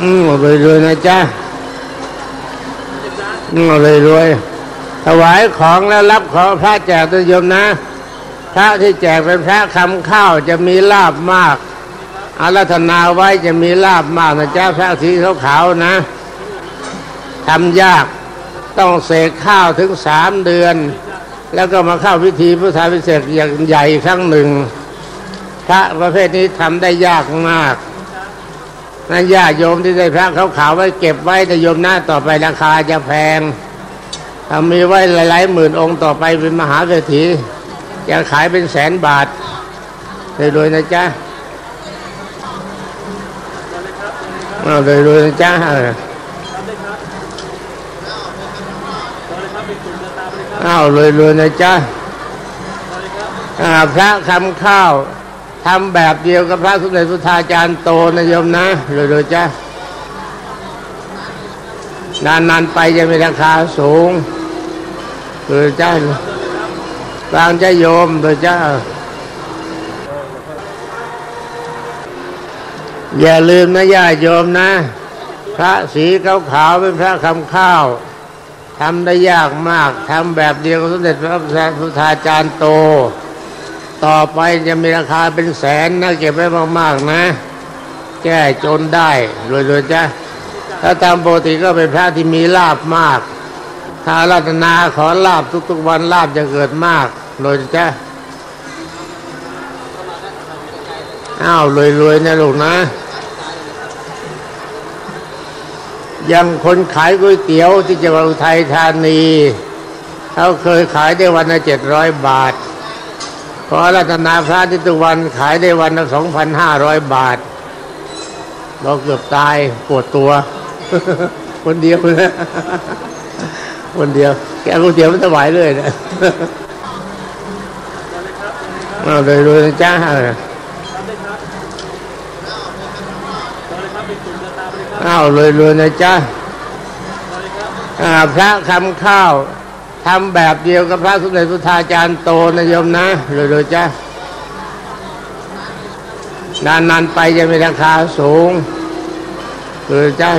อืมรวยรวยนะจ๊ะอืมรวยรวยถวายของแล้วรับของพระแจกตุโยมนะ พระที่แจกเป็นพระคำข้าวจะมีลาบมากอารัธนาไว้จะมีลาบมากนะจ๊ะพระสีขาวๆนะทำยากต้องเสกข้าวถึงสามเดือน แล้วก็มาเข้าพิธีพุทธาพิเศษอย่างใหญ่ครั้งหนึ่ง พระประเภทนี้ทำได้ยากมาก นั่นญาโยมที่ได้พระเขาขาวไว้เก็บไว้แต่โยมหน้าต่อไปราคาจะแพงถ้ามีไว้หลายๆหมื่นองค์ต่อไปเป็นมหาเศรษฐีจะขายเป็นแสนบาทเลยรวยๆนะจ๊ะเอาเลยรวยๆนะจ๊ะเออเอาเลยรวยๆนะจ๊ะพระคำข้าว ทำแบบเดียวกับพระสมเด็จพุทธาจารย์โตนะโยมนะเลยๆจ้ะนานๆไปจะมีราคาสูงเลยจ้ะบางจะโยมเลยจ้ะอย่าลืมนะญาติโยมนะ พระสีขาวๆเป็นพระคำข้าวทำได้ยากมากทำแบบเดียวกับสมเด็จพระพุทธาจารย์โต ต่อไปจะมีราคาเป็นแสนนะเก็บไว้มากๆนะ แก้จนได้รวยๆจ้ะถ้าตามปกติก็เป็นพระที่มีลาบมาก ถ้ารัตนาขอลาบทุกๆวันลาบจะเกิดมากรวยจ้ะอ้าวรวยๆนะลูกนะ ยังคนขายก๋วยเตี๋ยวที่จังหวัดอุทัยธานี เขาเคยขายได้วันละเจ็ดร้อยบาท พอรัตนาพระที่ตุวันขายได้วันละสองพันห้าร้อยบาท เราเกือบตายปวดตัว คนเดียวนะคนเดียว แกก๋วยเตี๋ยวไม่ถวายเลยนะเอาเลยเลยนะจ้าเอาเลยเลยนะจ้าพระคำข้าว ทำแบบเดียวกับพระสมเด็จพุทธาจารย์โตนะโยมนะเลยๆจ้ะนานๆไปจะมีราคาสูงเลยจ้ะ